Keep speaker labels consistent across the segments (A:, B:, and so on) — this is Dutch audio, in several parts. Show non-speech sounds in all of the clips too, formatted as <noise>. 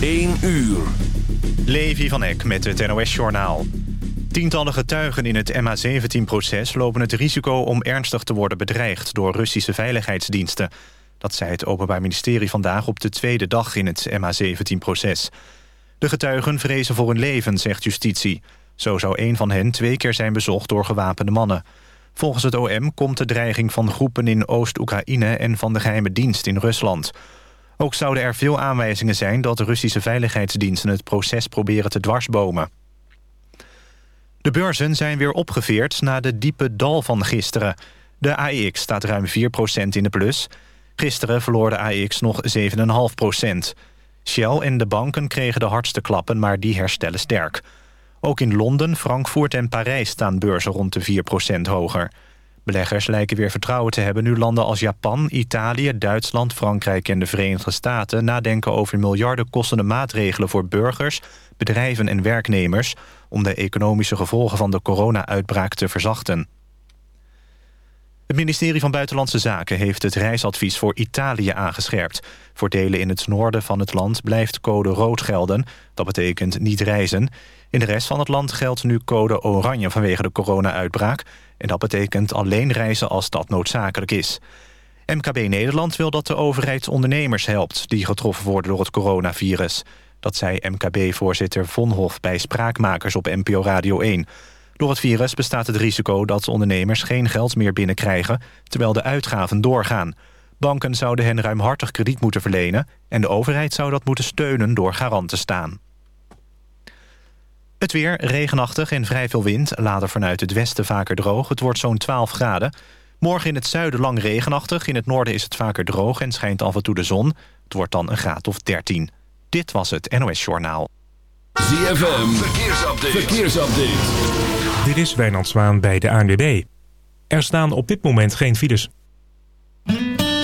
A: 1 uur.
B: Levi van Eck met het NOS-journaal. Tientallen getuigen in het MH17-proces lopen het risico om ernstig te worden bedreigd door Russische veiligheidsdiensten. Dat zei het Openbaar Ministerie vandaag op de tweede dag in het MH17-proces. De getuigen vrezen voor hun leven, zegt justitie. Zo zou een van hen twee keer zijn bezocht door gewapende mannen. Volgens het OM komt de dreiging van groepen in Oost-Oekraïne... en van de geheime dienst in Rusland. Ook zouden er veel aanwijzingen zijn dat de Russische veiligheidsdiensten... het proces proberen te dwarsbomen. De beurzen zijn weer opgeveerd na de diepe dal van gisteren. De AEX staat ruim 4% in de plus. Gisteren verloor de AEX nog 7,5% Shell en de banken kregen de hardste klappen, maar die herstellen sterk. Ook in Londen, Frankfurt en Parijs staan beurzen rond de 4% hoger. Beleggers lijken weer vertrouwen te hebben nu landen als Japan, Italië, Duitsland, Frankrijk en de Verenigde Staten nadenken over miljarden kostende maatregelen voor burgers, bedrijven en werknemers om de economische gevolgen van de corona-uitbraak te verzachten. Het ministerie van Buitenlandse Zaken heeft het reisadvies voor Italië aangescherpt. Voor delen in het noorden van het land blijft code rood gelden. Dat betekent niet reizen. In de rest van het land geldt nu code oranje vanwege de corona-uitbraak. En dat betekent alleen reizen als dat noodzakelijk is. MKB Nederland wil dat de overheid ondernemers helpt... die getroffen worden door het coronavirus. Dat zei MKB-voorzitter Vonhof bij Spraakmakers op NPO Radio 1. Door het virus bestaat het risico dat ondernemers geen geld meer binnenkrijgen... terwijl de uitgaven doorgaan. Banken zouden hen ruimhartig krediet moeten verlenen... en de overheid zou dat moeten steunen door garant te staan. Het weer, regenachtig en vrij veel wind. Later vanuit het westen vaker droog. Het wordt zo'n 12 graden. Morgen in het zuiden lang regenachtig. In het noorden is het vaker droog en schijnt af en toe de zon. Het wordt dan een graad of 13. Dit was het NOS Journaal.
A: ZFM, verkeersupdate. verkeersupdate.
C: Dit is Wijnand Zwaan bij de ANWB. Er staan op dit moment geen files.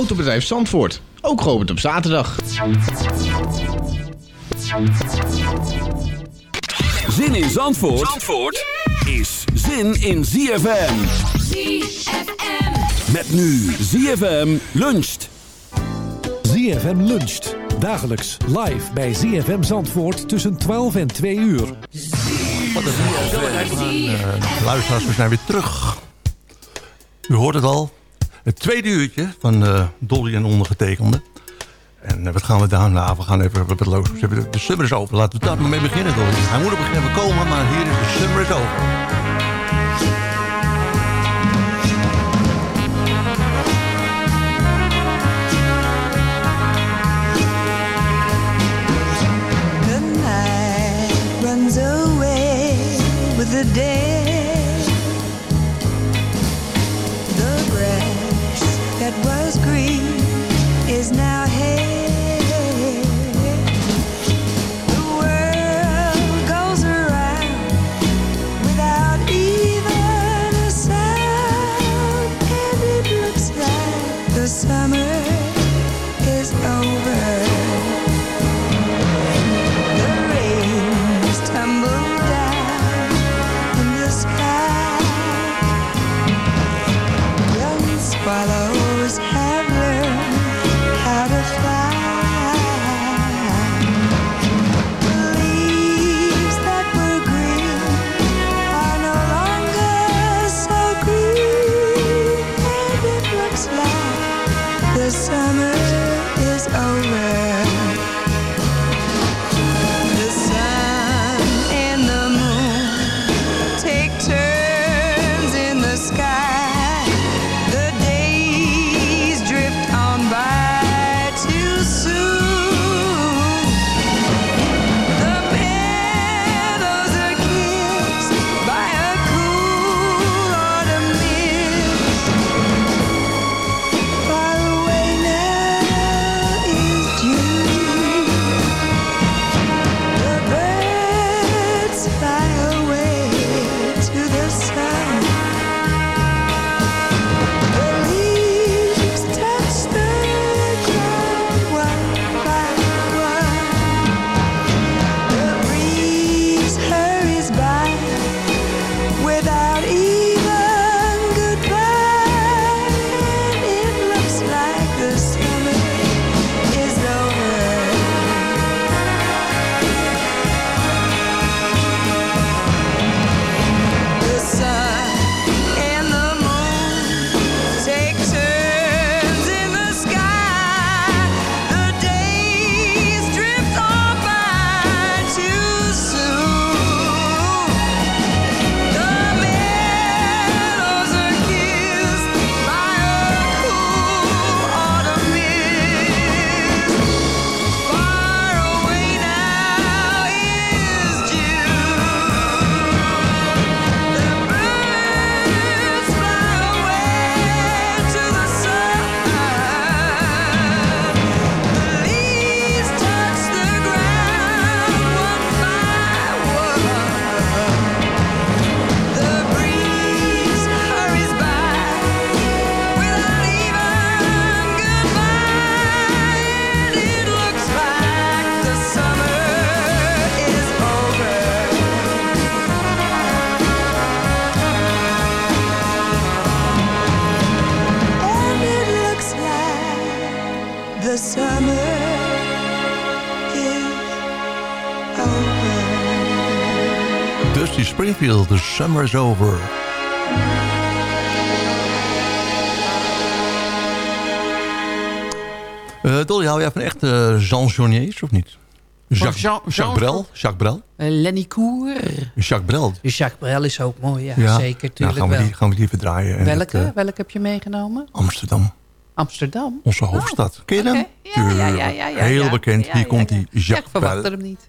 D: Autobedrijf Zandvoort, ook geopend op zaterdag.
A: Zin in Zandvoort, Zandvoort is zin in ZFM.
E: ZFM.
A: Met nu ZFM luncht.
F: ZFM luncht. Dagelijks live bij ZFM Zandvoort tussen 12 en 2 uur.
G: luisteraars, we zijn weer terug. U hoort het al. Het tweede uurtje van eh, Dolly en ondergetekende. En eh, wat gaan we daar? Nou, we gaan even wat los. De, summer is over. Laten we daar maar mee beginnen, Dolly. Hij moet op een komen, maar hier is de summer is over. Springfield, The Summer's Over. Eh Dolly, hou jij van echt eh chansonniers of niet? Jacques,
H: Jean-
G: Jacques
H: Jean-
G: Brel? Jacques Brel?
H: Eh, Lenny Koer.
G: Jacques Brel.
H: Jacques Brel is ook mooi, ja, zeker,
G: nou,
H: tuurlijk
G: gaan we die, gaan we die even draaien. En
H: Welke?
G: dat,
H: Welke heb je meegenomen?
G: Amsterdam,
H: Amsterdam.
G: onze hoofdstad. Ken je hem?
H: Ja, ja, ja, ja, ja, ja.
G: Heel bekend.
H: Ja,
G: Hier
H: ja,
G: komt
H: ja.
G: die
H: Ja, ik
G: Jacques
H: verwachtte
G: Brel.
H: hem niet.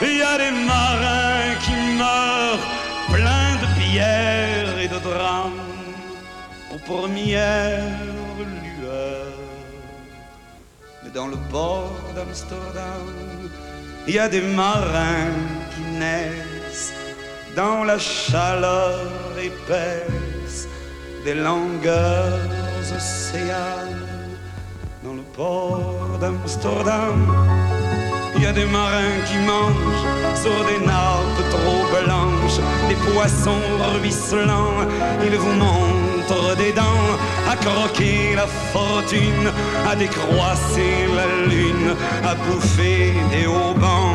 I: il y a des marins qui meurent pleins de pierres et de drames aux premières lueurs. Mais dans le port d'Amsterdam, il y a des marins qui naissent dans la chaleur épaisse des longueurs océanes dans le port d'Amsterdam. Il y a des marins qui mangent sur des nappes trop blanches, des poissons ruisselants. Ils vous montrent des dents à croquer la fortune, à décroisser la lune, à bouffer des haubans.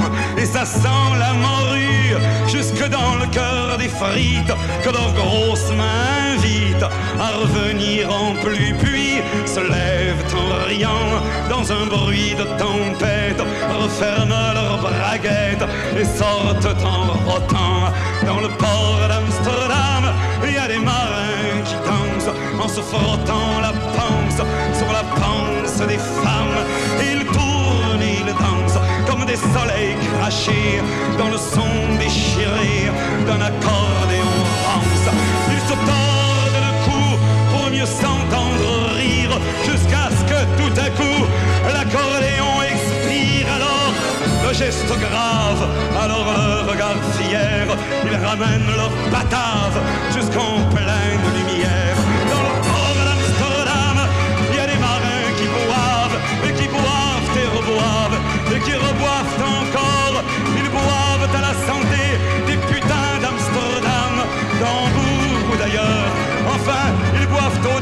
I: Et ça sent la morue jusque dans le cœur des frites que leurs grosses mains invitent à revenir en pluie, puis se lèvent en riant dans un bruit de tempête, referment leurs braguettes et sortent en rotant dans le port d'Amsterdam. Il y a des marins qui dansent en se frottant la panse sur la panse des femmes. Ils tournent, ils dansent comme des soleils crachés dans le son déchiré d'un accordéon rance. Ils se tordent le cou pour mieux s'entendre rire jusqu'à ce que tout à coup l'accordéon expire alors le geste grave, alors le regard fier, ils ramènent leur batave jusqu'en pleine lumière. À la santé des putains d'Amsterdam, d'Hambourg ou d'ailleurs. Enfin, ils boivent aux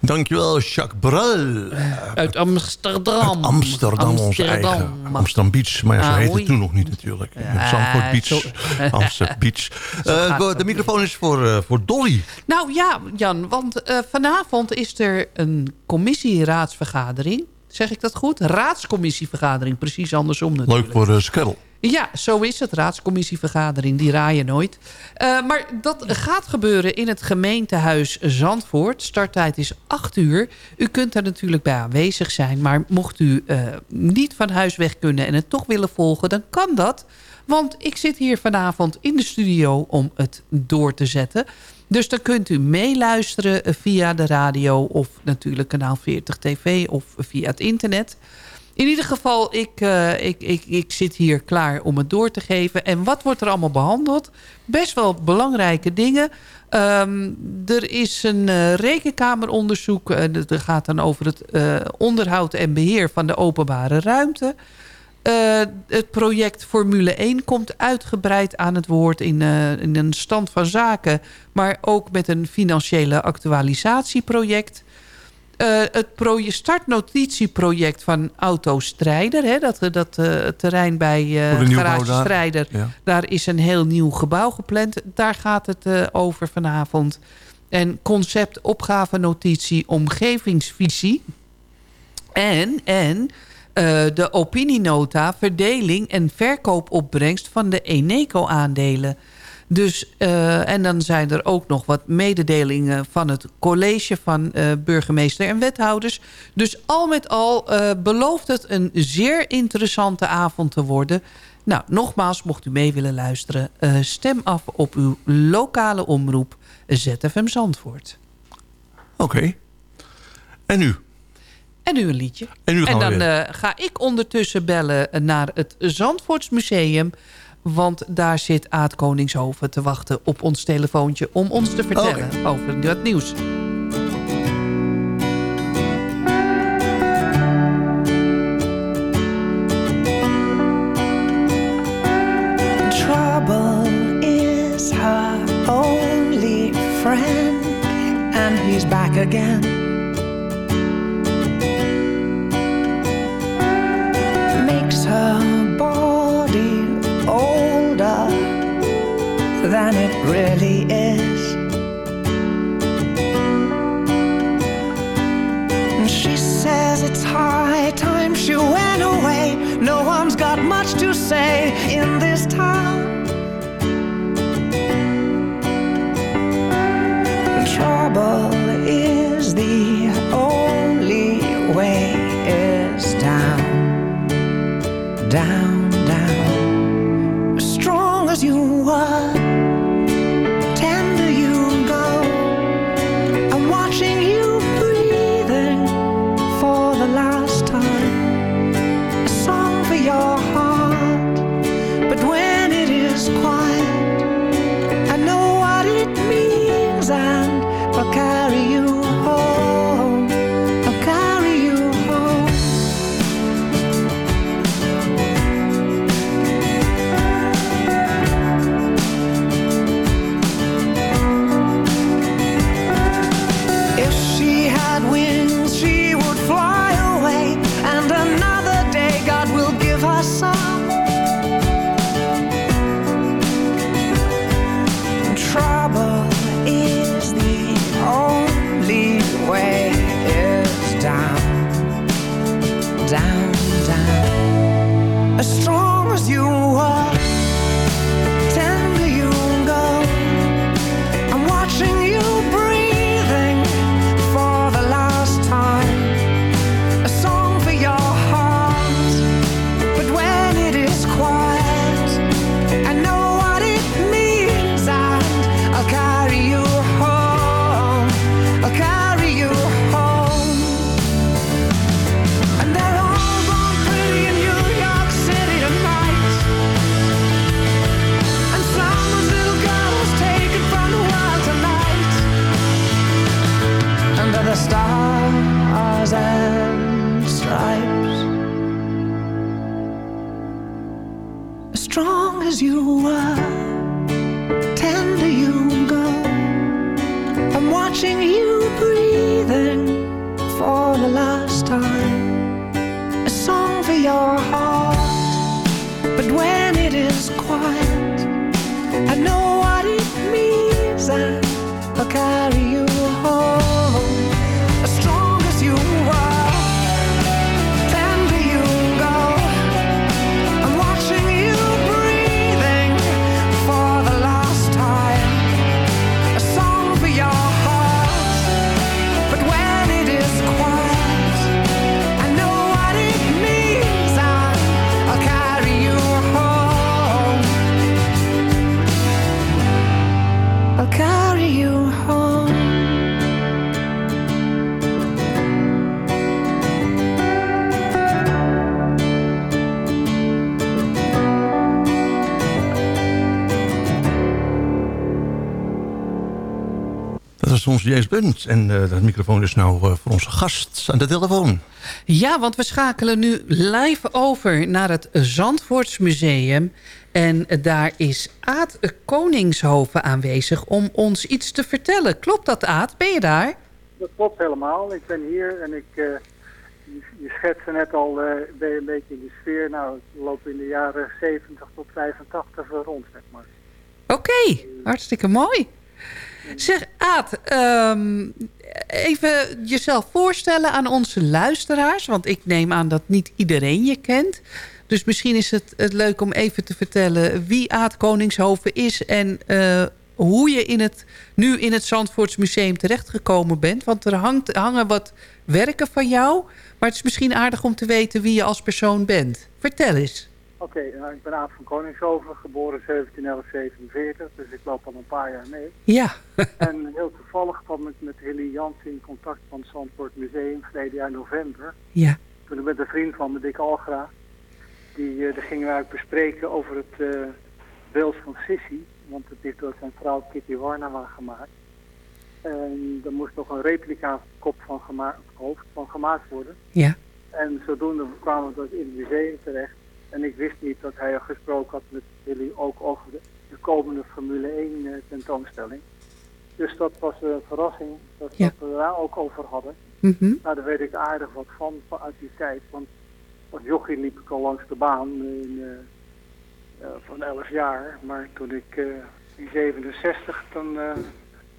G: Dankjewel, Jacques Brel.
H: Uit Amsterdam.
G: Uit Amsterdam, onze eigen Amsterdam Beach. Maar ja, zo
H: Ah,
G: heet
H: oei.
G: het toen nog niet natuurlijk.
H: Ja,
G: Zandvoort <laughs> Beach,
H: zo-
G: Amsterdam Beach. Eh, de microfoon is voor, eh, voor Dolly.
H: Nou ja, Jan, want eh, vanavond is er een commissieraadsvergadering. Zeg ik dat goed? Raadscommissievergadering, precies andersom natuurlijk.
G: Leuk voor uh, Skerl.
H: Ja, zo is het. Raadscommissievergadering, die raaien nooit. Eh, maar dat gaat gebeuren in het gemeentehuis Zandvoort. Starttijd is 8 uur. U kunt daar natuurlijk bij aanwezig zijn. Maar mocht u eh, niet van huis weg kunnen en het toch willen volgen... dan kan dat. Want ik zit hier vanavond in de studio om het door te zetten. Dus dan kunt u meeluisteren via de radio... of natuurlijk kanaal 40 TV of via het internet... In ieder geval, ik, eh, ik, ik, ik zit hier klaar om het door te geven. En wat wordt er allemaal behandeld? Best wel belangrijke dingen. Ehm, er is een eh, rekenkameronderzoek. eh, dat gaat dan over het onderhoud en beheer van de openbare ruimte. Het project Formule 1 komt uitgebreid aan het woord in, in een stand van zaken. Maar ook met een financiële actualisatieproject. Eh, het pro startnotitieproject van Autostrijder... Hè, dat, dat eh, terrein bij eh
J: nieuwbouw
H: Garage
J: daar.
H: Strijder...
J: Ja.
H: daar is een heel nieuw gebouw gepland. Daar gaat het eh, over vanavond. En concept opgavenotitie omgevingsvisie... En, en eh, de opinienota, verdeling en verkoopopbrengst van de Eneco-aandelen. Dus, eh, en dan zijn er ook nog wat mededelingen van het college van eh, burgemeester en wethouders. Dus al met al eh, belooft het een zeer interessante avond te worden. Nou, nogmaals, mocht u mee willen luisteren, stem af op uw lokale omroep ZFM Zandvoort.
J: Oké. En nu?
H: En nu een liedje.
J: En nu gaan we
H: dan ga ik ondertussen bellen naar het Zandvoortsmuseum. Want daar zit Aad Koningshoven te wachten op ons telefoontje... om ons te vertellen over dat nieuws.
K: Trouble really is. And She says it's high time she went away. No one's got much to say
J: We. Ons James. En eh dat microfoon is nou eh, voor onze gast aan de telefoon.
H: Ja, want we schakelen nu live over naar het Zandvoortsmuseum. En daar is Aad Koningshoven aanwezig om ons iets te vertellen. Klopt dat, Aad? Ben je daar?
L: dat klopt helemaal. Ik ben hier en ik, eh, je, schetste net al eh, ben je een beetje in de sfeer. Nou, ik loop in de jaren 70 tot 85 rond, zeg maar.
H: Oké, hartstikke mooi. Zeg, Aad, ehm, even jezelf voorstellen aan onze luisteraars. Want ik neem aan dat niet iedereen je kent. Dus misschien is het, het leuk om even te vertellen wie Aad Koningshoven is... en eh, hoe je in het, nu in het Zandvoorts Museum terechtgekomen bent. Want er hangen wat werken van jou. Maar het is misschien aardig om te weten wie je als persoon bent. Vertel eens.
L: Oké, nou, ik ben Aad van Koningshoven, geboren 1747, dus ik loop al een paar jaar mee.
H: Ja. <laughs>
L: en heel toevallig kwam ik met Hilly Jansen in contact van het Zandvoort Museum verleden jaar november.
H: Ja.
L: Toen ik met een vriend van me, Dick Algra, die, eh daar gingen we uit bespreken over het eh, beeld van Sissy. Want het is door zijn vrouw Kitty Warnama gemaakt. En er moest nog een replica kop van gemaakt, hoofd van gemaakt worden.
H: Ja.
L: En zodoende kwamen we dus in het museum terecht. En ik wist niet dat hij gesproken had met jullie ook over de, de komende Formule 1 eh, tentoonstelling. Dus dat was een verrassing dat,
H: Ja.
L: dat we daar ook over hadden.
H: Mhm.
L: Nou, daar weet ik aardig wat van, uit die tijd. Want als jochie liep ik al langs de baan in, eh, eh, van 11 jaar. Maar toen ik in 67, dan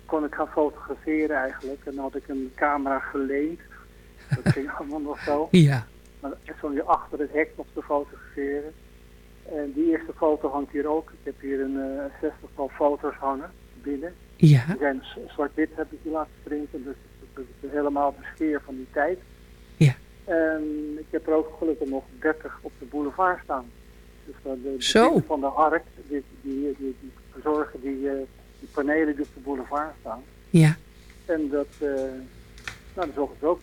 L: kon ik gaan fotograferen eigenlijk. En dan had ik een camera geleend. Dat ging <laughs> allemaal nog zo.
H: Ja.
L: Maar dan stond je achter het hek nog te fotograferen. En die eerste foto hangt hier ook. Ik heb hier een eh, zestigtal foto's hangen binnen.
H: Ja.
L: Die zijn zwart-wit heb ik die laten printen. Dus het is helemaal de sfeer van die tijd.
H: Ja.
L: En ik heb er ook gelukkig nog 30 op de boulevard staan. Dus eh, de, de
H: Zo.
L: van de hark, die, die, die, die verzorgen die, eh, die panelen die op de boulevard staan.
H: Ja.
L: En dat, eh nou, zorgen ze ook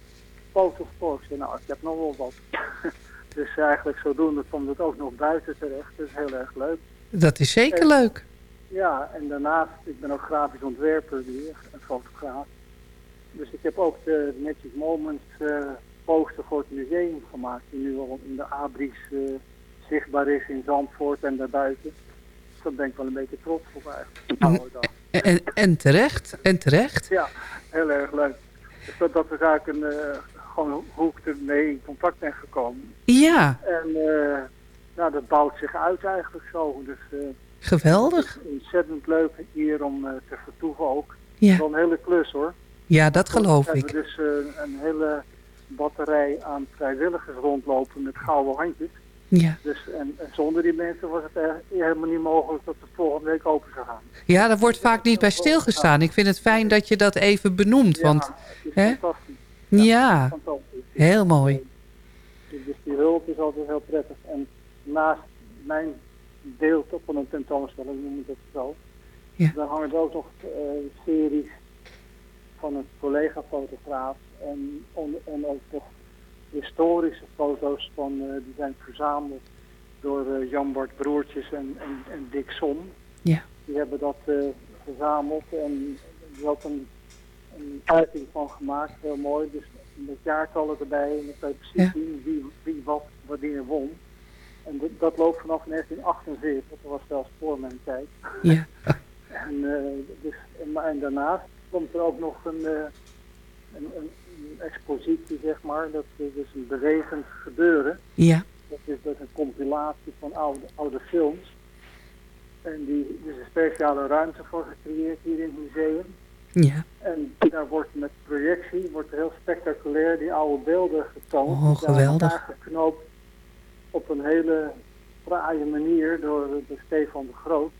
L: zei, nou, ik heb nog wel wat. <laughs> dus eigenlijk zodoende komt het ook nog buiten terecht. Dat is heel erg leuk.
H: Dat is zeker
L: En-
H: leuk.
L: Ja, en daarnaast, ik ben ook grafisch ontwerper hier, een fotograaf. Dus ik heb ook de Magic Moments eh, poster voor het museum gemaakt. Die nu al in de abris eh, zichtbaar is in Zandvoort en daarbuiten. Dus daar ben ik wel een beetje trots op eigenlijk.
H: en, en terecht. En terecht.
L: Ja, heel erg leuk. Dus dat, dat is eigenlijk een, eh, gewoon hoe ik ermee in contact ben gekomen.
H: Ja,
L: En nou, dat bouwt zich uit eigenlijk zo. Dus eh,
H: geweldig.
L: het is ontzettend leuk hier om eh, te vertoeven ook.
H: Ja.
L: Wel een hele klus hoor.
H: Ja, dat geloof
L: We
H: ik.
L: hebben dus een hele batterij aan vrijwilligers rondlopen met gouden handjes.
H: Ja.
L: Dus, en, en zonder die mensen was het helemaal niet mogelijk dat het volgende week open zou gaan.
H: Ja, daar wordt vaak niet bij stilgestaan. Ik vind het fijn dat je dat even benoemt. Want,
L: het is
H: hè?
L: fantastisch.
H: Ja, heel mooi.
L: Dus die hulp is altijd heel prettig. En naast mijn deel van een tentoonstelling, noem ik het zo,
H: Ja.
L: dan hangen er ook nog eh, series van een collega-fotograaf en, en ook nog historische foto's van, eh, die zijn verzameld door eh, Jan Bart Broertjes en, en, en Dick Som.
H: Ja.
L: Die hebben dat eh, verzameld en er een, een uiting van gemaakt, heel mooi. Dus met jaartallen erbij en dan kan je precies
H: Ja.
L: zien wie, wie wat wanneer won. En dat, dat loopt vanaf 1948, dat was zelfs voor mijn tijd.
H: Ja. <laughs>
L: En, eh, dus, en, daarnaast komt er ook nog een, eh, een, een, een expositie, zeg maar. Dat is dus een bewegend gebeuren.
H: Ja.
L: Dat is dus een compilatie van oude, oude films. En die, er is een speciale ruimte voor gecreëerd hier in het museum.
H: Ja.
L: En daar wordt met projectie, wordt heel spectaculair die oude beelden getoond.
H: Oh, geweldig.
L: geknoopt op een hele fraaie manier door, door Stefan de Groot.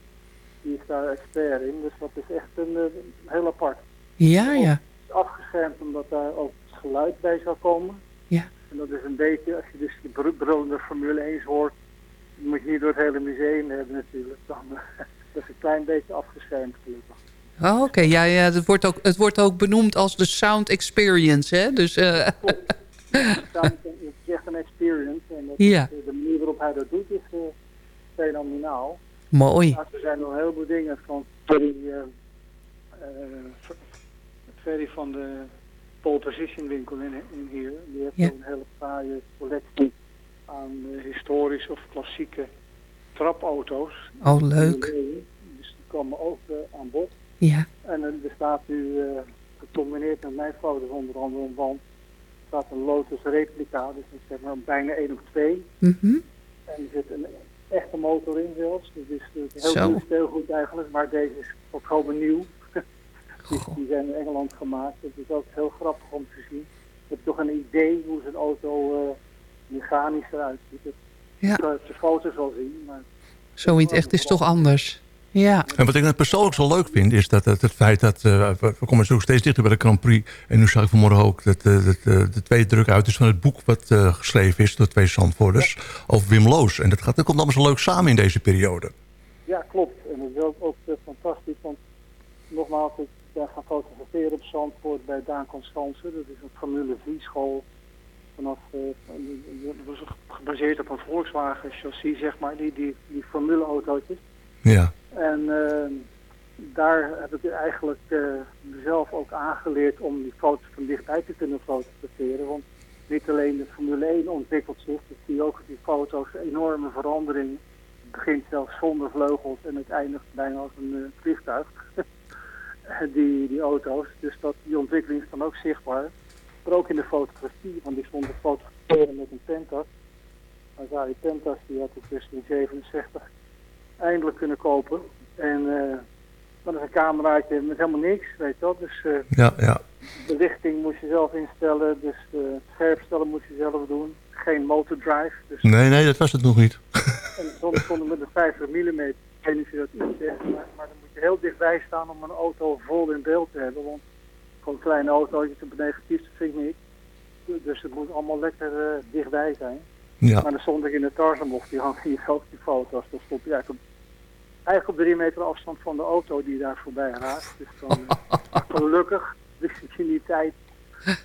L: Die is daar expert in, dus dat is echt een, eh, heel apart.
H: Ja, ja.
L: Het is afgeschermd omdat daar ook het geluid bij zou komen.
H: Ja.
L: En dat is een beetje, als je dus die br- brullende Formule 1 hoort, moet je hier door het hele museum hebben natuurlijk. Dan, eh, <laughs> dat is een klein beetje afgeschermd gelukkig.
H: Oh, Oké, ja, ja het, wordt ook, het wordt ook benoemd als de sound experience, hè? Dus, eh, <laughs>
L: Het is echt een experience. En dat,
H: Ja.
L: de manier waarop hij dat doet is eh, fenomenaal.
H: Mooi.
L: Nou, er zijn nog een heleboel dingen van Ferry, eh, Fer- Ferry van de pole position winkel in, in hier. Die heeft
H: Ja.
L: een hele fraaie collectie aan historische of klassieke trapauto's.
H: Oh, leuk.
L: Dus die komen ook aan bod.
H: Ja.
L: En er staat nu eh, gecombineerd met mijn foto's onder andere een wand staat een Lotus replica, dus dat is zeg maar bijna 1 op 2.
H: Mhm.
L: En er zit een echte motor in zelfs. Dus het is, heel
H: Zo.
L: nieuw speelgoed eigenlijk, maar deze is volkomen nieuw. <laughs> die, die zijn in Engeland gemaakt. Het is ook heel grappig om te zien. Je hebt toch een idee hoe zo'n auto eh, mechanisch eruit ziet. Dat
H: Ja.
L: je kan het op de foto's wel zien, maar
H: Zo in het echt is toch anders. Ja.
G: En wat ik persoonlijk zo leuk vind, is dat het, het feit dat... eh, we, we komen zo steeds dichter bij de Grand Prix. En nu zag ik vanmorgen ook dat, eh, dat eh, de tweede druk uit is van het boek... wat eh, geschreven is door twee Zandvoorders over Wim Loos. En dat, gaat, dat komt allemaal zo leuk samen in deze periode.
L: Ja, klopt. En dat is ook, ook fantastisch, want nogmaals, ik ben gaan fotograferen op Zandvoort bij Daan Constance. Dat is een Formule 4 school vanaf, eh, dat gebaseerd op een Volkswagen chassis, zeg maar, die, die, die Formule autootjes.
G: Ja.
L: En eh, daar heb ik eigenlijk eh, mezelf ook aangeleerd om die foto's van dichtbij te kunnen fotograferen. Want niet alleen de Formule 1 ontwikkelt zich, dus zie je ook die foto's enorme veranderingen. Het begint zelfs zonder vleugels en het eindigt bijna als een eh, vliegtuig. <laughs> die, die auto's. Dus dat, die ontwikkeling is dan ook zichtbaar. Maar ook in de fotografie, want ik stond te fotograferen met een Pentax. Azari Pentax, die had ik dus in 67 eindelijk kunnen kopen. En eh dat is een cameraatje met helemaal niks, weet je wel. Dus eh,
G: Ja, ja.
L: de lichting moest je zelf instellen, dus eh, het scherpstellen moest je zelf doen. Geen motordrive, dus
G: Nee, nee, dat was het nog niet. <laughs>
L: en soms stonden met een 50 mm. Ik weet niet of je dat iets zegt, maar, maar dan moet je heel dichtbij staan om een auto vol in beeld te hebben. Want gewoon kleine autootjes op een negatief, dat vind ik niet. Dus het moet allemaal lekker dichtbij zijn.
G: Ja.
L: Maar dan stond ik in de Tarzanbocht, die hangt hier ook die foto's. Dan stond je eigenlijk op, eigenlijk op drie meter afstand van de auto die daar voorbij raakt. Dus dan, eh, <laughs> gelukkig wist ik in die tijd,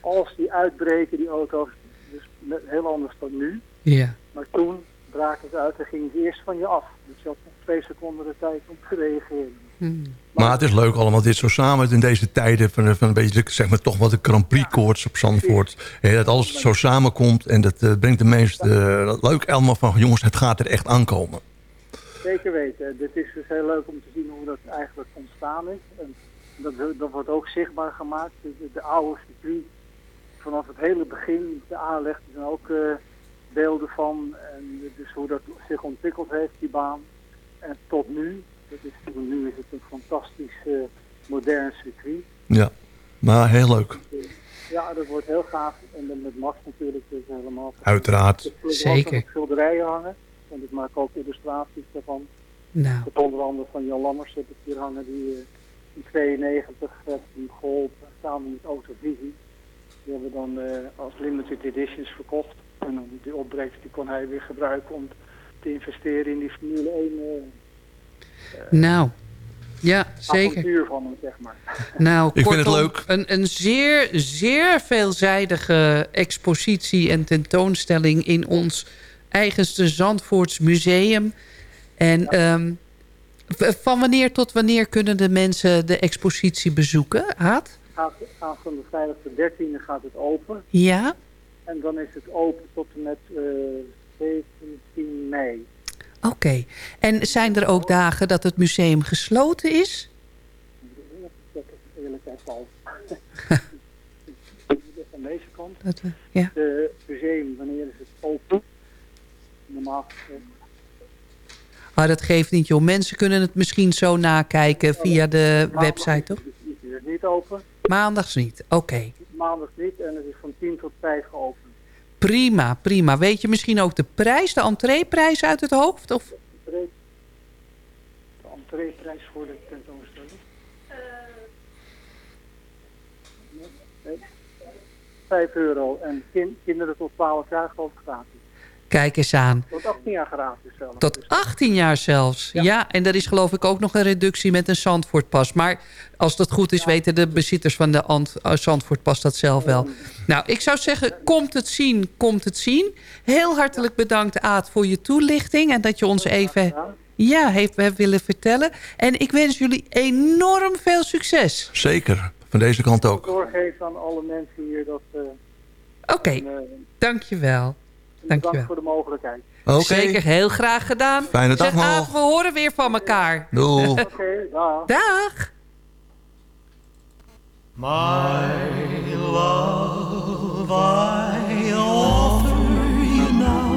L: als die uitbreken, die auto's, dus heel anders dan nu.
H: Ja.
L: Maar toen braken ze uit en gingen ze eerst van je af. Dus je had nog twee seconden de tijd om te reageren.
G: Maar het is leuk allemaal dit zo samen in deze tijden van, van een beetje, zeg maar, toch wat de Grand Prix koorts op Zandvoort. Hè, dat alles zo samenkomt en dat eh, brengt de meest eh, leuk allemaal van, jongens, het gaat er echt aankomen.
L: Zeker weten. Dit is dus heel leuk om te zien hoe dat eigenlijk ontstaan is. En dat, dat wordt ook zichtbaar gemaakt. De, de- de oude circuit, vanaf het hele begin, de aanleg, er zijn ook eh, beelden van. En dus hoe dat zich ontwikkeld heeft, die baan. En tot nu, dat is, nu is het een fantastisch eh, modern circuit.
G: Ja, maar heel leuk.
L: Ja, dat wordt heel gaaf. En dan met Max natuurlijk dus helemaal.
G: Uiteraard.
L: Ik wil
H: Zeker.
L: schilderijen hangen. Want ik maak ook illustraties daarvan.
H: Nou.
L: Met onder andere van Jan Lammers heb ik hier hangen. Die eh, in 92 heeft hem geholpen. Samen met Autovisie. Die hebben we dan eh, als limited editions verkocht. En dan die opbrengst die kon hij weer gebruiken om te investeren in die Formule 1 eh,
H: Nou. Ja, zeker.
L: avontuur van hem, zeg maar. <laughs>
H: Nou,
G: Ik vind het
H: kortom,
G: leuk.
H: Een, een zeer, zeer veelzijdige expositie en tentoonstelling in ons eigenste Zandvoorts museum. En ehm, van wanneer tot wanneer kunnen de mensen de expositie bezoeken, Aad?
L: Gaat, gaat van de vrijdag de 13e gaat het open.
H: Ja?
L: En dan is het open tot en met eh 17 mei.
H: Oké. En zijn er ook dagen dat het museum gesloten is?
L: Dat is eerlijkheid al. Aan deze kant.
H: Dat we, ja.
L: De museum, wanneer is het open? Normaal gezegd.
H: Oh, dat geeft niet, joh. Mensen kunnen het misschien zo nakijken via de website, toch?
L: Het is dus niet open.
H: Maandags niet. Oké.
L: Maandag niet. En het is van 10 tot 5 geopend.
H: Prima, prima. Weet je misschien ook de prijs, de entreeprijs uit het hoofd? Of?
L: De entreeprijs voor de tentoonstelling. Nee. 5 euro. En kin- kinderen tot 12 jaar geloof ik gratis.
H: Kijk eens aan.
L: Tot 18 jaar gratis zelfs.
H: Tot 18 jaar zelfs. Ja. en er is geloof ik ook nog een reductie met een Zandvoortpas. Maar als dat goed is, weten de bezitters van de Ant- uh, Zandvoortpas dat zelf wel. Nou, ik zou zeggen, komt het zien, komt het zien. Heel hartelijk bedankt, Aad, voor je toelichting. En dat je ons even ja, heeft, heeft willen vertellen. En ik wens jullie enorm veel succes.
G: Zeker, van deze kant ook.
L: Doorgeven aan alle mensen hier dat... eh,
H: Oké,
L: en, eh,
H: dankjewel. Dankjewel.
L: voor de mogelijkheid.
G: Oké.
H: Zeker, heel graag gedaan.
G: Fijne dag
H: Zeg,
G: nog.
H: We horen weer van elkaar.
G: Doei.
L: Oké, dag.
H: Dag.
M: My love, I offer you now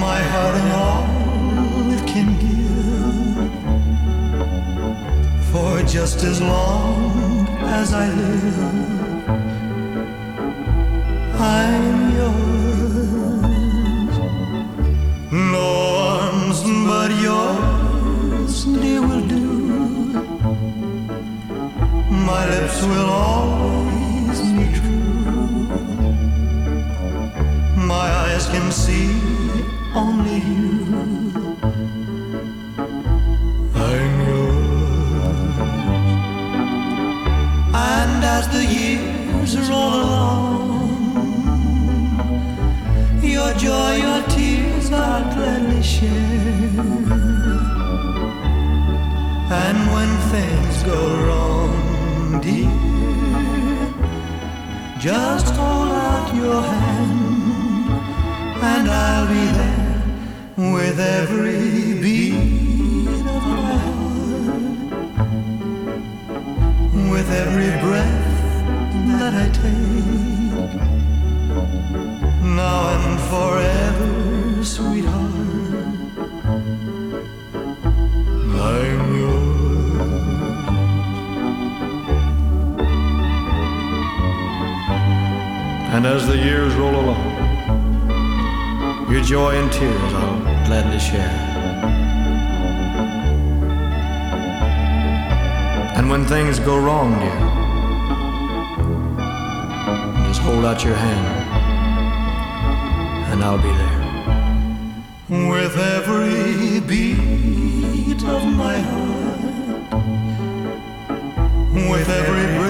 M: my heart and all it can give. For just as long as I live, I'm yours. No arms but yours, dear, will do. My lips will always be true. My eyes can see only you. As the years roll And when things go wrong, dear, just hold out your hand and I'll be there with every beat of my heart, with every breath that I take, now and forever, sweetheart. And as the years roll along, your joy and tears I'll gladly share. And when things go wrong, dear, just hold out your hand and I'll be there. With every beat of my heart, with every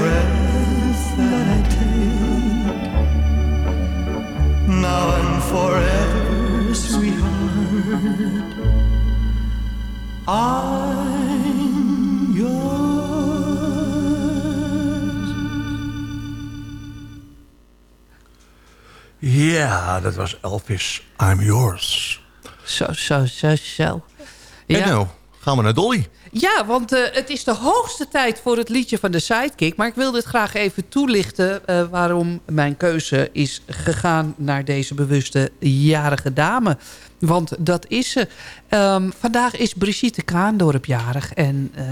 M: forever, sweetheart, I'm yours.
G: Ja, dat was Elvis, I'm Yours.
H: Zo, zo, zo, zo.
G: En nou, gaan we naar Dolly.
H: Ja, want eh, het is de hoogste tijd voor het liedje van de Sidekick. Maar ik wil dit graag even toelichten... eh, waarom mijn keuze is gegaan naar deze bewuste jarige dame. Want dat is ze. Ehm, vandaag is Brigitte Kaandorp jarig. En eh,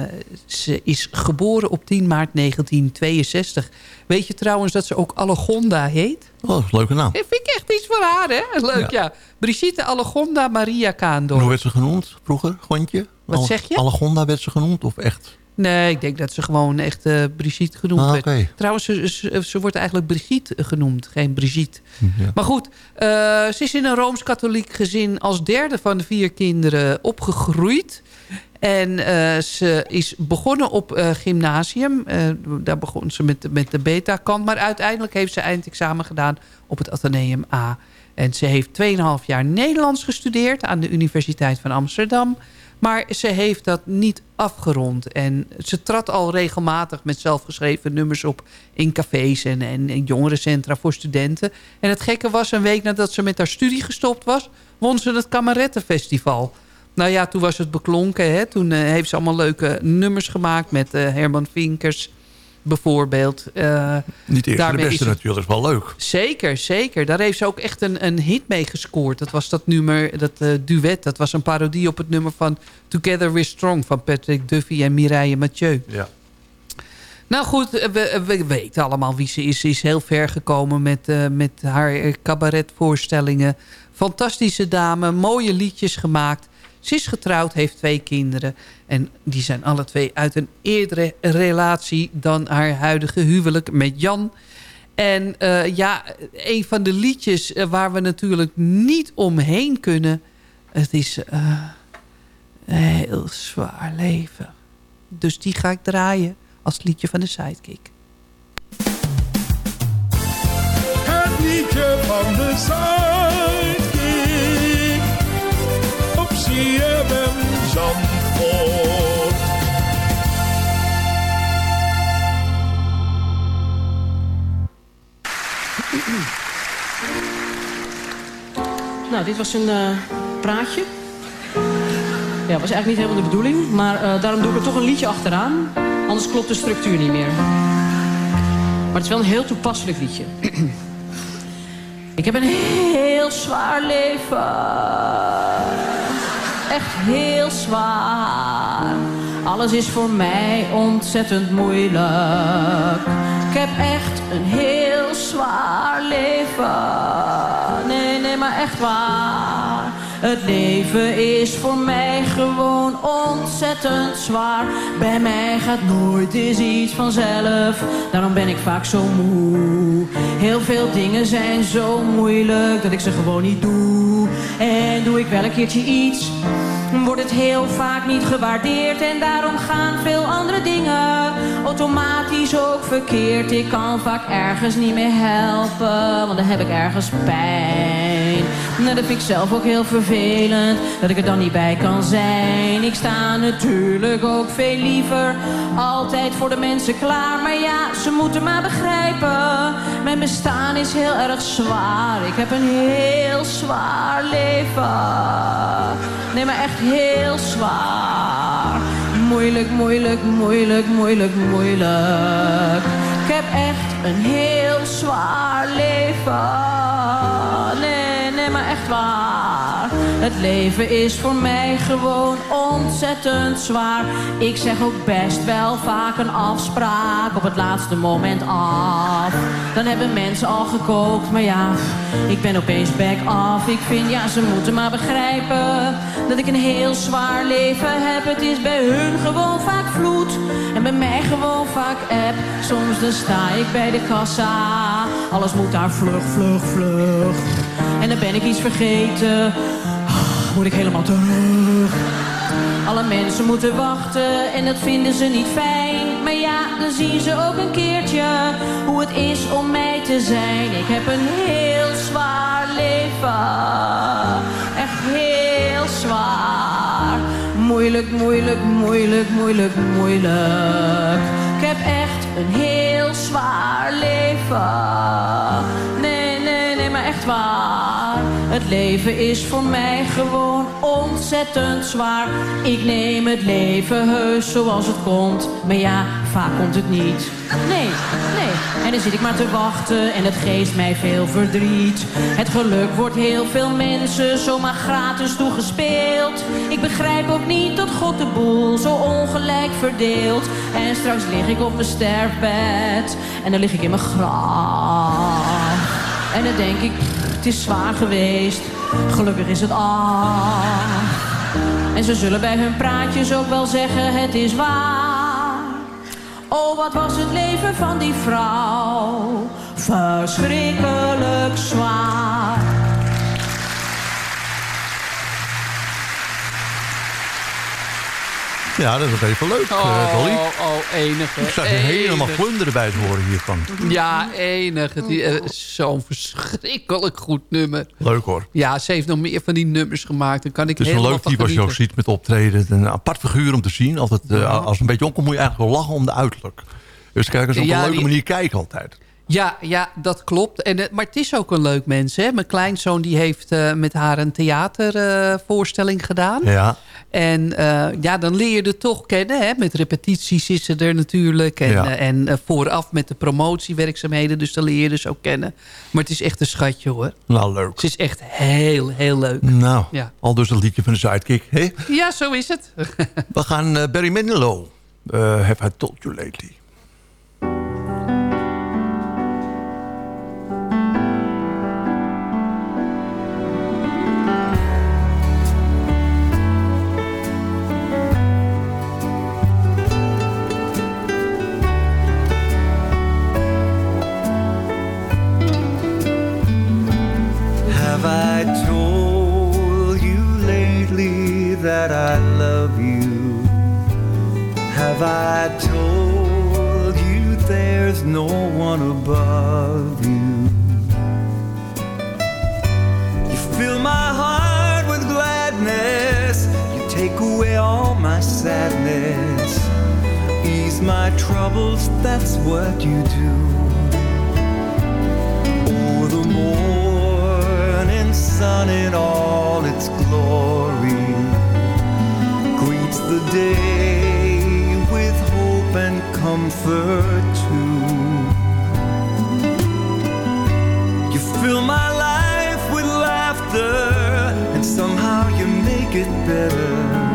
H: ze is geboren op 10 maart 1962. Weet je trouwens dat ze ook Allegonda heet?
G: Oh, leuke naam.
H: Dat vind ik echt iets voor haar, hè? Leuk, ja. Brigitte Allegonda Maria Kaandorp.
G: hoe werd ze genoemd vroeger, Gontje?
H: Wat zeg je?
G: Allegonda werd ze genoemd of echt?
H: Nee, ik denk dat ze gewoon echt eh, Brigitte genoemd
G: Ah,
H: werd. Trouwens, ze, ze, ze wordt eigenlijk Brigitte genoemd, geen Brigitte.
G: Ja.
H: Maar goed, eh, ze is in een Rooms-Katholiek gezin als derde van de vier kinderen opgegroeid. En eh, ze is begonnen op gymnasium. Daar begon ze met, de- met de beta-kant. Maar uiteindelijk heeft ze eindexamen gedaan op het Atheneum A. En ze heeft 2,5 jaar Nederlands gestudeerd aan de Universiteit van Amsterdam. Maar ze heeft dat niet afgerond. En ze trad al regelmatig met zelfgeschreven nummers op... in cafés en, en, en jongerencentra voor studenten. En het gekke was, een week nadat ze met haar studie gestopt was... won ze het Kamarettenfestival. Nou ja, toen was het beklonken. Hè? Toen eh, heeft ze allemaal leuke nummers gemaakt... met eh, Herman Vinkers bijvoorbeeld. Eh,
G: Niet de eerste, de beste
H: het-
G: natuurlijk. Dat is wel leuk.
H: Zeker, zeker. Daar heeft ze ook echt een, een hit mee gescoord. Dat was dat nummer, dat eh, duet. Dat was een parodie op het nummer van Together We're Strong... van Patrick Duffy en Mireille Mathieu.
G: Ja.
H: Nou goed, eh, we, we weten allemaal wie ze is. Ze is heel ver gekomen met, met haar cabaretvoorstellingen. Fantastische dame, mooie liedjes gemaakt. Ze is getrouwd, heeft twee kinderen. En die zijn alle twee uit een eerdere relatie... dan haar huidige huwelijk met Jan. En eh, ja, een van de liedjes eh, waar we natuurlijk niet omheen kunnen... het is eh, een heel zwaar leven. Dus die ga ik draaien als liedje van de Sidekick.
N: Het liedje van de Sidekick Zandvoort.
O: Nou, dit was een eh, praatje. Ja, was eigenlijk niet helemaal de bedoeling. Maar eh, daarom doe ik er toch een liedje achteraan. Anders klopt de structuur niet meer. Maar het is wel een heel toepasselijk liedje. <clears throat> Ik heb een heel zwaar leven. Echt heel zwaar. Alles is voor mij ontzettend moeilijk. Ik heb echt een heel zwaar leven. Nee, nee, maar echt waar. Het leven is voor mij gewoon ontzettend zwaar. Bij mij gaat nooit eens iets vanzelf. Daarom ben ik vaak zo moe. Heel veel dingen zijn zo moeilijk dat ik ze gewoon niet doe. En doe ik wel een keertje iets, wordt het heel vaak niet gewaardeerd. En daarom gaan veel andere dingen automatisch ook verkeerd. Ik kan vaak ergens niet meer helpen, want dan heb ik ergens pijn. Nou, dat vind ik zelf ook heel vervelend, dat ik er dan niet bij kan zijn. Ik sta natuurlijk ook veel liever altijd voor de mensen klaar. Maar ja, ze moeten maar begrijpen, mijn bestaan is heel erg zwaar. Ik heb een heel zwaar leven. Nee, maar echt heel zwaar. Moeilijk, moeilijk, moeilijk, moeilijk, moeilijk. Ik heb echt een heel zwaar leven. Nee, maar echt waar. Het leven is voor mij gewoon ontzettend zwaar. Ik zeg ook best wel vaak een afspraak op het laatste moment af. Dan hebben mensen al gekookt, maar ja, ik ben opeens back af. Ik vind, ja, ze moeten maar begrijpen dat ik een heel zwaar leven heb. Het is bij hun gewoon vaak vloed en bij mij gewoon vaak app. Soms dan sta ik bij de kassa, alles moet daar vlug, vlug, vlug. En dan ben ik iets vergeten, Ah, moet ik helemaal terug. Alle mensen moeten wachten en dat vinden ze niet fijn. Maar ja, dan zien ze ook een keertje hoe het is om mij te zijn. Ik heb een heel zwaar leven. Echt heel zwaar. Moeilijk, moeilijk, moeilijk, moeilijk, moeilijk. Ik heb echt een heel zwaar leven. Maar echt waar. Het leven is voor mij gewoon ontzettend zwaar. Ik neem het leven heus zoals het komt. Maar ja, vaak komt het niet. Nee, nee. En dan zit ik maar te wachten en het geeft mij veel verdriet. Het geluk wordt heel veel mensen zomaar gratis toegespeeld. Ik begrijp ook niet dat God de boel zo ongelijk verdeelt. En straks lig ik op mijn sterfbed en dan lig ik in mijn graf. En dan denk ik, het is zwaar geweest. Gelukkig is het af. En ze zullen bij hun praatjes ook wel zeggen, het is waar. Oh, wat was het leven van die vrouw. Verschrikkelijk zwaar.
G: Ja, dat is even leuk, eh,
H: Oh,
G: Dolly.
H: oh, enige.
G: Ik zag je helemaal glunderen bij het horen hiervan.
H: Ja, enig. Eh, Zo'n verschrikkelijk goed nummer.
G: Leuk hoor.
H: Ja, ze heeft nog meer van die nummers gemaakt. Dan kan ik
G: Het is een leuk type als je ook ziet met optreden. Een apart figuur om te zien. Altijd, eh, als een beetje omkomt moet je eigenlijk wel lachen om de uiterlijk. Dus kijk eens op
H: Ja,
G: een leuke
H: die-
G: manier kijken altijd.
H: Ja, ja, dat klopt. En, het- maar het is ook een leuk mens. Hè? Mijn kleinzoon die heeft eh, met haar een theatervoorstelling gedaan.
G: Ja.
H: En eh, ja, dan leer je het toch kennen. Hè? Met repetities is ze er natuurlijk. En,
G: Ja.
H: eh, en eh, vooraf met de promotiewerkzaamheden. Dus dan leer je dus ook kennen. Maar het is echt een schatje hoor.
G: Nou, leuk.
H: Ze is echt heel, heel leuk.
G: Nou,
H: Ja.
G: al dus het liedje van de sidekick. Hè?
H: Ja, zo is het. <laughs>
G: We gaan eh, Barry Manilow. eh have I told you lately?
P: Troubles, that's what you do. Oh, the morning sun in all its glory greets the day with hope and comfort too. You fill my life with laughter, and somehow you make it better.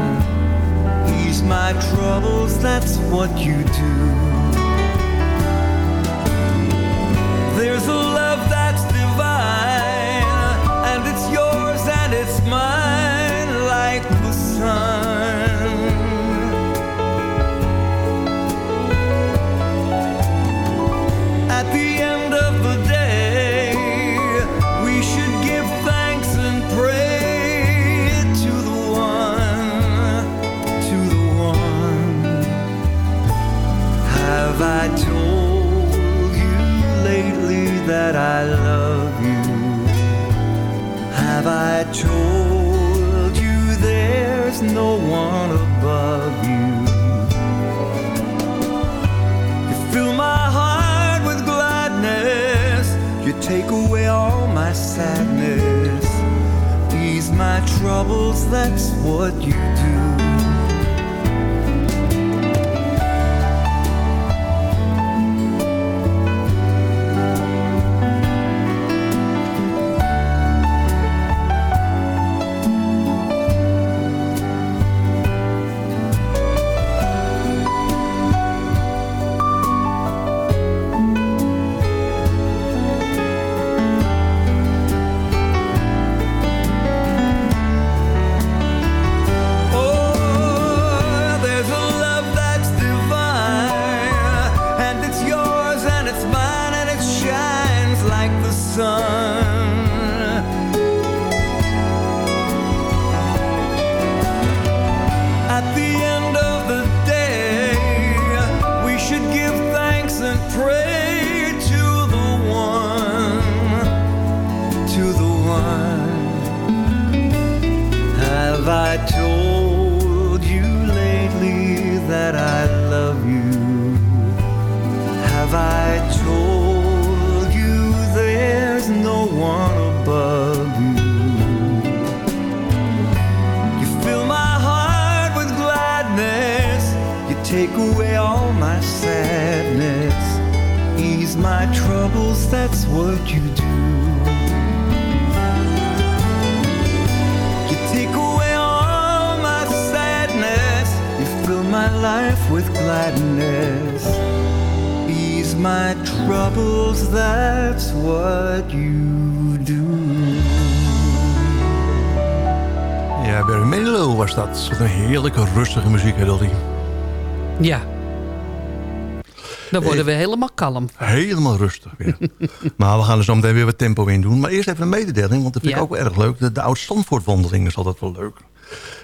P: My troubles, that's what you do. There's a love no one above you? You fill my heart with gladness. You take away all my sadness. Ease my troubles, that's what you
G: Ja.
H: Dan worden we helemaal kalm.
G: Helemaal rustig weer. <laughs> maar we gaan er zo meteen weer wat tempo in doen. Maar eerst even een mededeling, want dat vind ik ook wel erg leuk. De, de Oud-Zandvoort-wandeling is altijd wel leuk.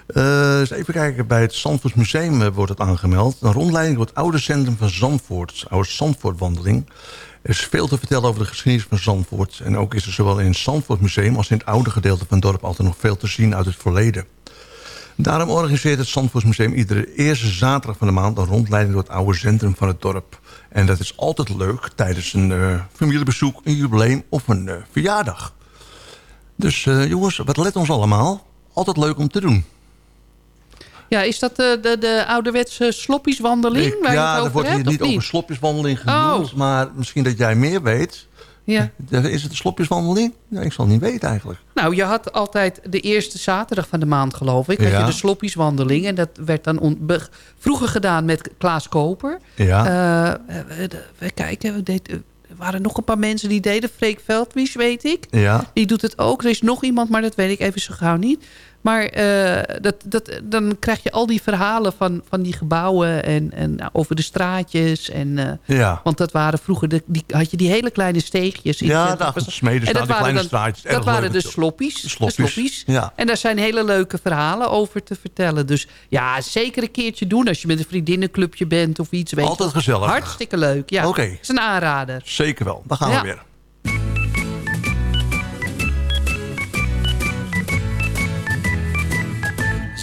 G: Eh, eens even kijken, bij het Zandvoort Museum eh, wordt het aangemeld. Een rondleiding door het oude centrum van Zandvoort. Oud-Zandvoort-wandeling. Er is veel te vertellen over de geschiedenis van Zandvoort. En ook is er zowel in het Zandvoort Museum als in het oude gedeelte van het dorp altijd nog veel te zien uit het verleden. Daarom organiseert het Zandvoortsmuseum iedere eerste zaterdag van de maand... een rondleiding door het oude centrum van het dorp. En dat is altijd leuk tijdens een eh, familiebezoek, een jubileum of een eh, verjaardag. Dus eh, jongens, wat let ons allemaal. Altijd leuk om te doen.
H: Ja, is dat de, de, de ouderwetse sloppieswandeling
G: Ik-
H: waar je
G: ja, er wordt hier niet over slopjeswandeling genoemd. Maar misschien dat jij meer weet.
H: Ja. <laughs>
G: Is het een slopjeswandeling? Ja, ik zal het niet weten eigenlijk.
H: Nou, je had altijd de eerste zaterdag van de maand, geloof ik. Had
G: Ja.
H: je de sloppieswandeling. En dat werd dan vroeger gedaan met Klaas Koper.
G: Ja.
H: Eh, we, we kijken, we deed, er waren nog een paar mensen die deden. Freek Veldwies, weet ik.
G: Ja.
H: Die doet het ook. Er is nog iemand, maar dat weet ik even zo gauw niet. Maar eh, dat, dat, dan krijg je al die verhalen van, van die gebouwen en, en nou, over de straatjes. En, eh,
G: Ja.
H: Want dat waren vroeger, de, die, had je die hele kleine steegjes. in
G: Ja, daar Smeden staan die kleine
H: dan-
G: straatjes.
H: Dat waren de sloppies.
G: De sloppies,
H: De sloppies.
G: ja.
H: En daar zijn hele leuke verhalen over te vertellen. Dus ja, zeker een keertje doen als je met een vriendinnenclubje bent of iets. Weet.
G: Altijd gezellig.
H: Hartstikke leuk, ja.
G: Oké.
H: is een aanrader.
G: Zeker wel. Dan gaan we weer.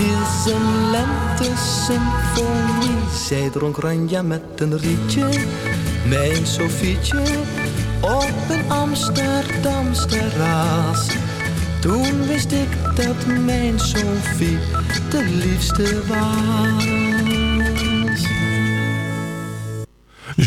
Q: is een lente-symfonie. Zij dronk ranja met een rietje, mijn Sofietje, op een Amsterdams terras. Toen wist ik dat mijn Sofie de liefste was.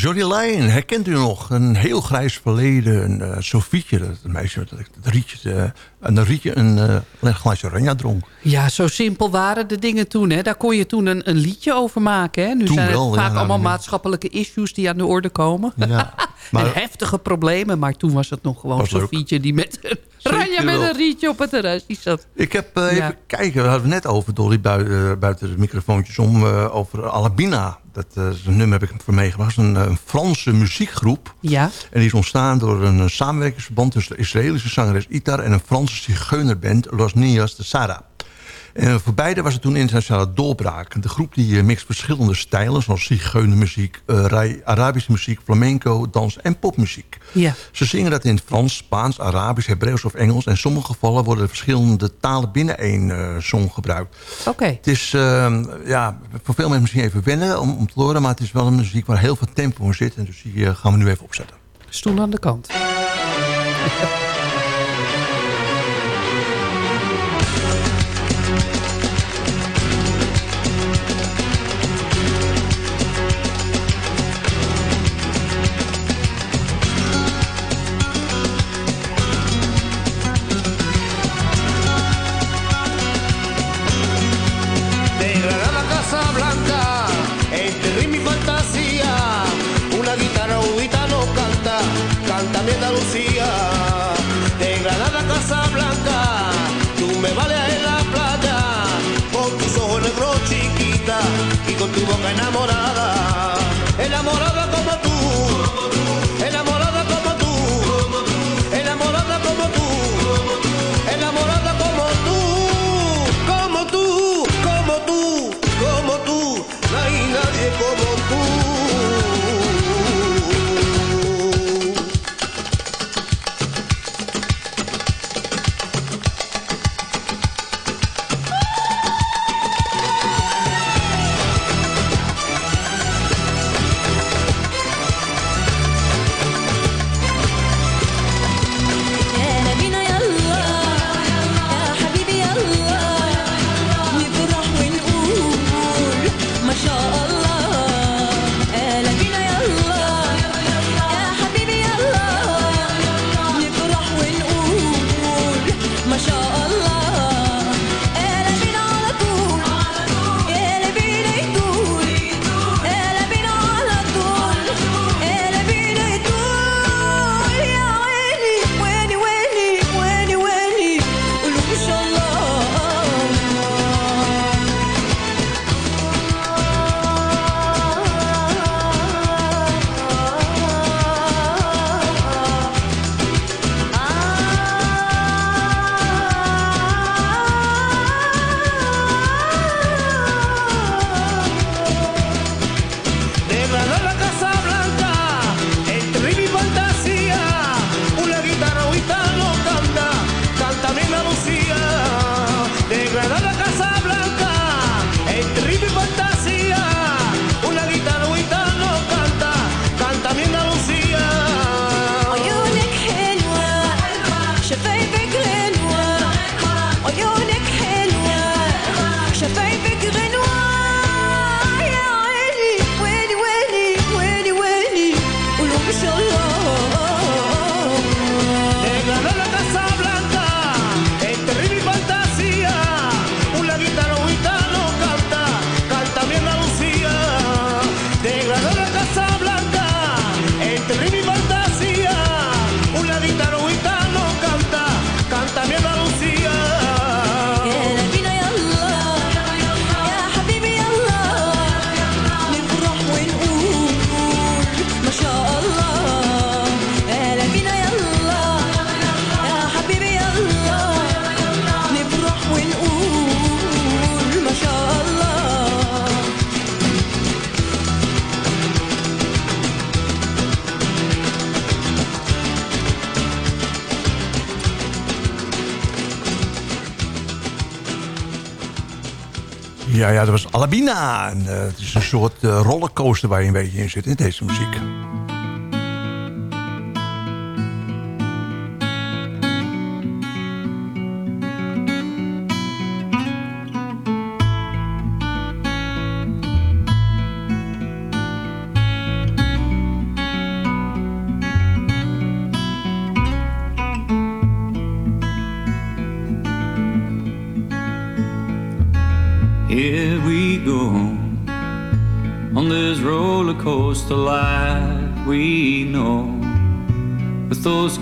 G: Johnny Lyon, herkent u nog? Een heel grijs verleden. Een uh, Sofietje, dat meisje met het rietje, uh, een rietje een uh, glaasje oranje dronk.
H: Ja, zo simpel waren de dingen toen. Hè? Daar kon je toen een, een liedje over maken. Hè? Nu
G: toen
H: zijn het
G: wel,
H: vaak
G: ja,
H: allemaal
G: nou,
H: maatschappelijke issues die aan de orde komen.
G: Ja, <laughs>
H: maar, en heftige problemen. Maar toen was het nog gewoon. Sofietje die met een ranja met een rietje op het terras die zat.
G: Ik heb uh,
H: Ja.
G: even kijken, we hadden het net over Dolly buiten, buiten de microfoontjes om over Alabina. Dat uh, een nummer heb ik voor meegebracht. Een, een Franse muziekgroep.
H: Ja.
G: En die is ontstaan door een samenwerkingsverband tussen de Israëlische zangeres Itar en een Franse zigeunerband Los Nias de Sara. En voor beide was het toen internationale doorbraak. De groep die eh, mixt verschillende stijlen, zoals zigeunermuziek, uh, Arabische muziek, flamenco, dans en popmuziek.
H: Ja.
G: Ze zingen dat in het Frans, Spaans, Arabisch, Hebreeuws of Engels. En in sommige gevallen worden verschillende talen binnen één uh, song gebruikt.
H: Oké.
G: Het is uh, ja, voor veel mensen misschien even wennen om, om te horen... maar het is wel een muziek waar heel veel tempo in zit. En dus die gaan we nu even opzetten.
H: Stoel aan de kant.
G: ja, ja, dat was Alabina. En, eh, het is een soort eh, rollercoaster waar je een beetje in zit in deze muziek.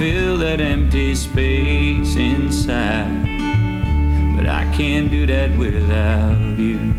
R: fill that empty space inside. But I can't do that without you.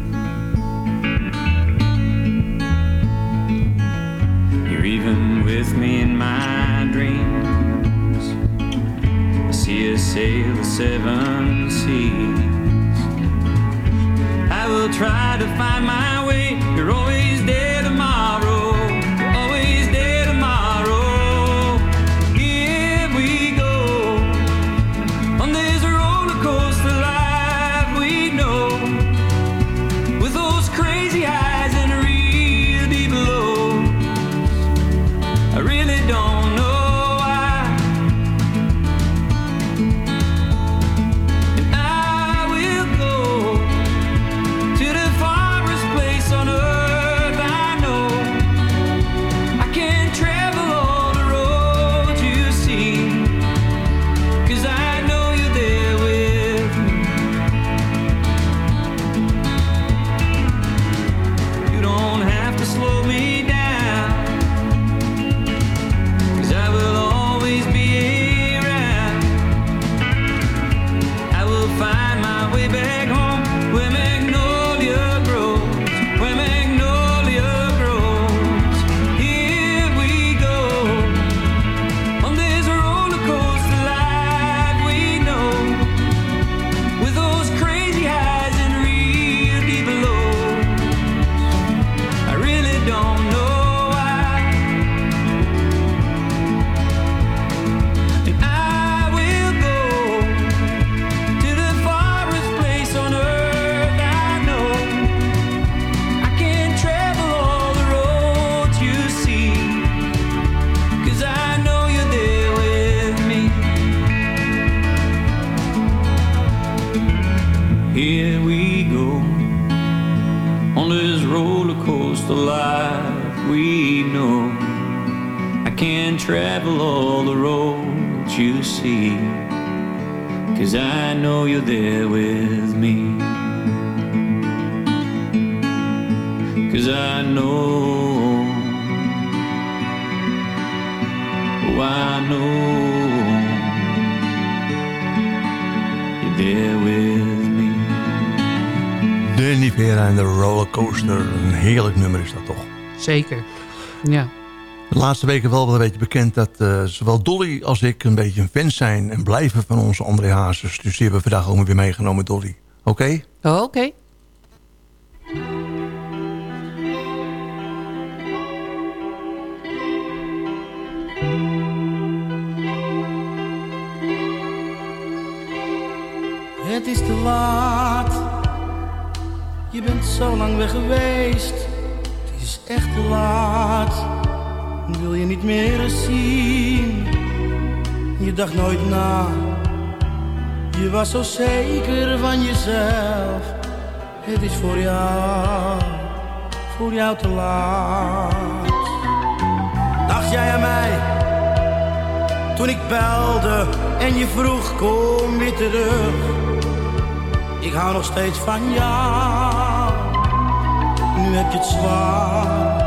H: Zeker, ja.
G: De laatste weken wel wel een beetje bekend dat eh, zowel Dolly als ik een beetje een fan zijn... en blijven van onze André Hazes. Dus die hebben we vandaag ook weer meegenomen, Dolly. Oké?
H: Oh, oké.
S: Voor jou te laat. Dacht jij aan mij, toen ik belde en je vroeg kom weer terug. Ik hou nog steeds van jou, nu heb je het zwaar.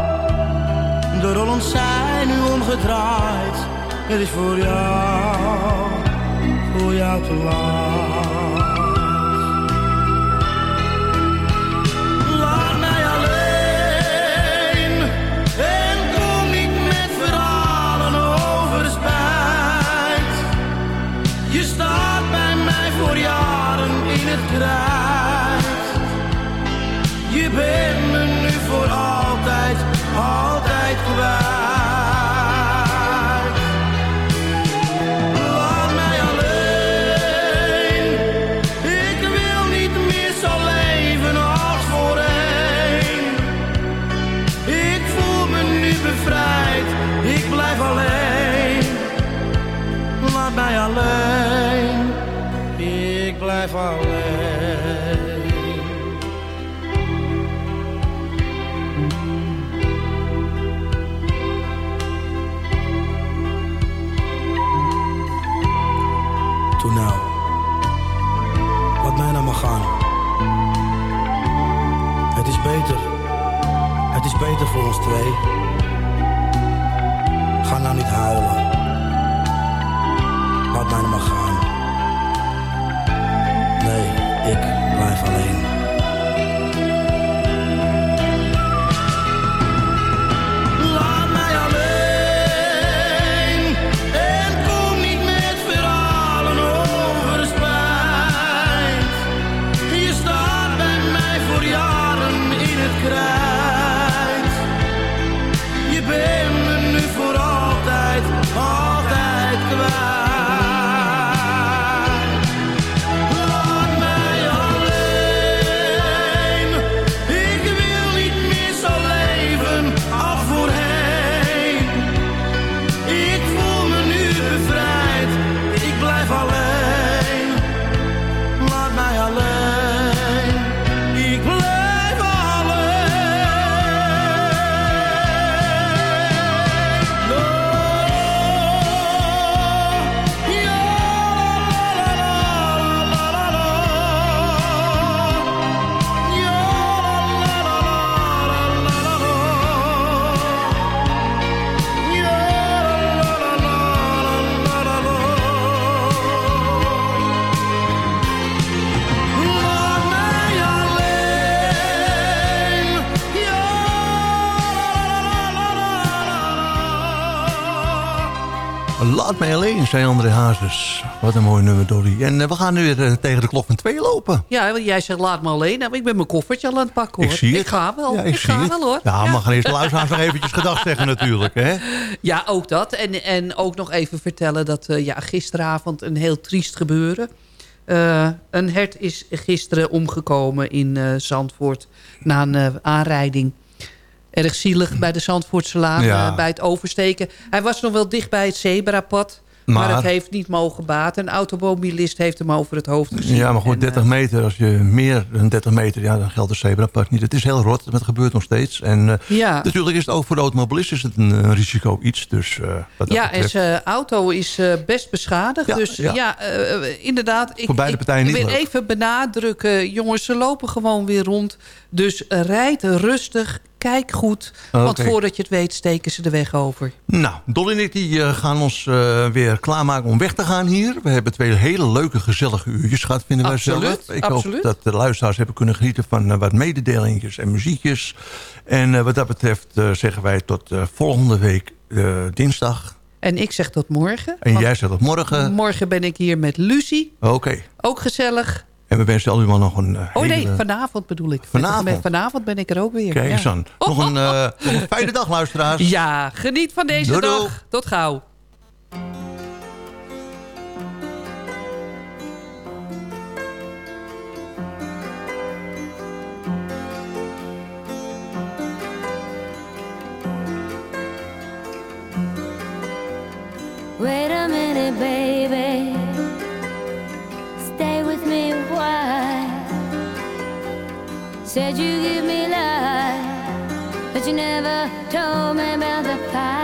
S: De rollen zijn nu omgedraaid. Het is voor jou, voor jou te laat. In het krijt. Je twee.
G: Hazes. Wat een mooi nummer, Dolly. En eh, we gaan nu weer eh, tegen de klok van twee lopen.
H: Ja, want jij zegt laat me alleen. Nou, ik ben mijn koffertje al aan het pakken hoor.
G: Ik zie het.
H: Ik ga wel.
G: Ja,
H: ik
G: ik zie
H: ga
G: het.
H: wel hoor.
G: Ja, mag eerst de luisteraars nog eventjes gedag zeggen natuurlijk. Hè? <laughs>
H: Ja, ook dat. En, en ook nog even vertellen dat eh, ja, gisteravond een heel triest gebeuren. Een hert is gisteren omgekomen in Zandvoort na een aanrijding. Erg zielig bij de Zandvoortselaan,
G: Ja.
H: eh, bij het oversteken. Hij was nog wel dicht bij het zebrapad. Maar,
G: Maar-
H: het heeft niet mogen baten. Een automobilist heeft hem over het hoofd gezien.
G: Ja, maar goed, 30 meter. Als je meer dan 30 meter, ja, dan geldt de zebrapad niet. Het is heel rot, het gebeurt nog steeds. En eh,
H: Ja.
G: natuurlijk is het ook voor de automobilist is het een, een risico iets. Dus, eh, wat
H: Ja, en zijn auto is eh, best beschadigd.
G: Ja,
H: dus
G: ja.
H: ja, eh, eh, inderdaad. Ik,
G: Voor beide
H: ik
G: partijen niet
H: wil
G: leuk.
H: even benadrukken. Jongens, ze lopen gewoon weer rond. Dus eh, rijd rustig. Kijk goed. Want voordat je het weet, steken ze de weg over.
G: Nou, Dolly en ik die, eh, gaan ons eh, weer klaarmaken om weg te gaan hier. We hebben twee hele leuke, gezellige uurtjes gehad, vinden wij zelf. Ik
H: absoluut.
G: hoop dat de luisteraars hebben kunnen genieten van eh, wat mededelingetjes en muziekjes. En wat dat betreft zeggen wij tot volgende week dinsdag.
H: En ik zeg tot morgen.
G: En jij zegt tot morgen.
H: Morgen ben ik hier met Lucie.
G: Oké.
H: Ook gezellig.
G: En we wensen allemaal nog een eh,
H: Oh nee, vanavond bedoel ik.
G: Vanavond?
H: Vanavond ben ik er ook weer.
G: Kijk eens aan. Eh, <laughs> nog een, fijne dag, luisteraars.
H: Ja, geniet van deze dag. Tot gauw.
O: Wait a minute, baby. Said you give me life, but you never told me about the fire.